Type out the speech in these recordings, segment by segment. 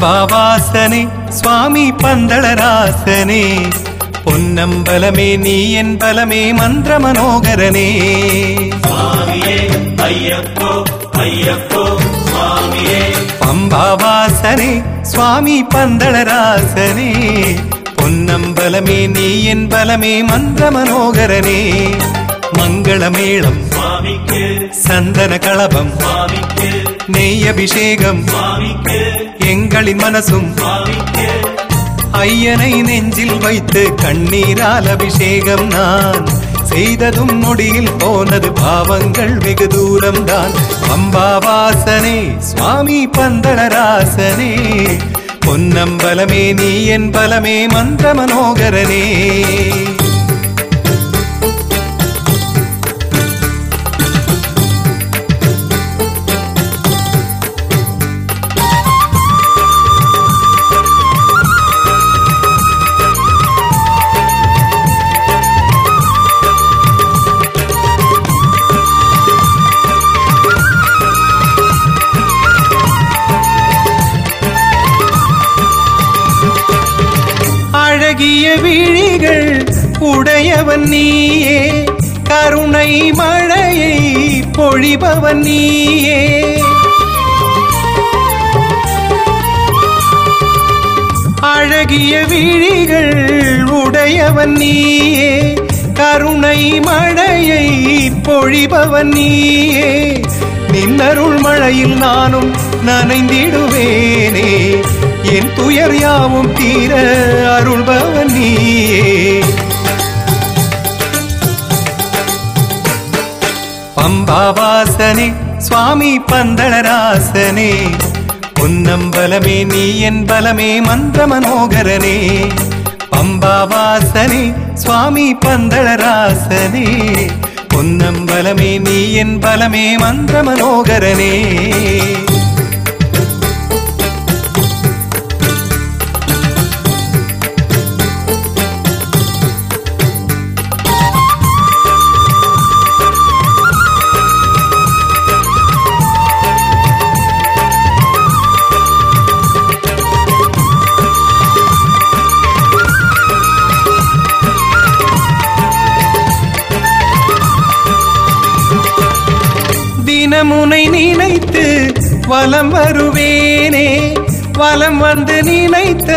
പമ്പവാസനെ സ്വാമി പന്തളരാസനെ പൊന്നമ്പലമേ നീ എൻ ബലമേ മന്ത്രമനോഹരനേ പമ്പവാസനെ സ്വാമി പന്തളരാസനെ പൊന്നമ്പലമേ നീ എൻ ബലമേ മന്ത്രമനോഹരനേ മംഗളമേളം சுவாமிக்கு. சந்தன களபம் சுவாமிக்கு. நெய்யபிஷேகம். சுவாமிக்கு. எங்களின் மனசும். சுவாமிக்கு. ஐயனை நெஞ்சில் வைத்து கண்ணீரால் அபிஷேகம் நான். செய்ததும் நொடியில் போனது பாவங்கள் வெகு தூரம்தான். அம்பாவாசனே சுவாமி பந்தளராசனே பொன்னம்பலமே நீ என் பலமே மந்திர மனோகரனே ஆகிய விழிகள் உடையவன் நீயே. கருணை மழையை பொழிபவன் நீயே. அழகிய விழிகள் உடையவன் நீயே. கருணை மழையை பொழிபவன் நீயே. நின்னருள் மழையில் நானும் நனைந்திடுவேனே. என் துயர் யாவும் தீர அருள்பவன் நீயே. பம்பாவாசனே சுவாமி பந்தளராசனே பொன்னம்பலமே நீ என் பலமே மந்திர மனோகரனே. பம்பாவாசனே சுவாமி பந்தளராசனே பொன்னம்பலமே நீ என் பலமே மந்திர மனோகரனே. தினமுனை நினைத்து வலம் வருவேனே வலம் வந்து நினைத்த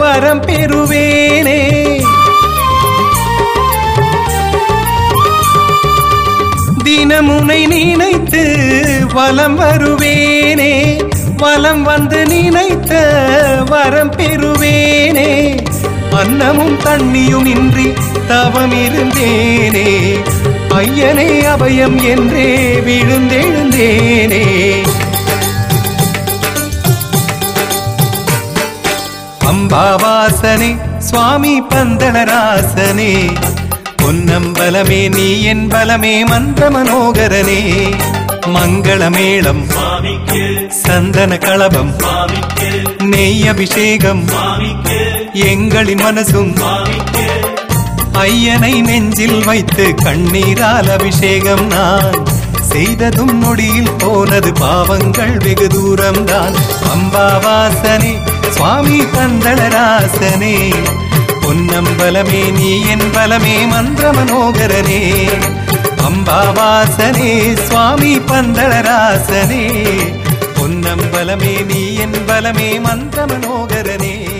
வரம் பெறுவேனே. தினமுனை நினைத்து வலம் வருவேனே வலம் வந்து நினைத்த வரம் பெறுவேனே. அன்னமும் தண்ணியும் இன்றி தவம் இருந்தேனே ஐயனே அபயம் என்றே விழு வாசனே சுவாமி பந்தளராசனே பொன்னம்பலமே நீ என் பலமே மந்திர மனோகரனே. மங்கள மேளம் சந்தன களபம் நெய் அபிஷேகம் எங்களின் மனசும். ஐயனை நெஞ்சில் வைத்து கண்ணீரால் அபிஷேகம் நான். செய்ததும் நொடியில் போனது பாவங்கள் வெகு தூரம்தான். அம்பாவாசனே சுவாமி பந்தளராசனே பொன்னம்பலமே நீ என் பலமே மந்திர மனோகரனே. அம்பாவாசனே சுவாமி பந்தளராசனே பொன்னம்பலமே நீ என் பலமே மந்திர மனோகரனே.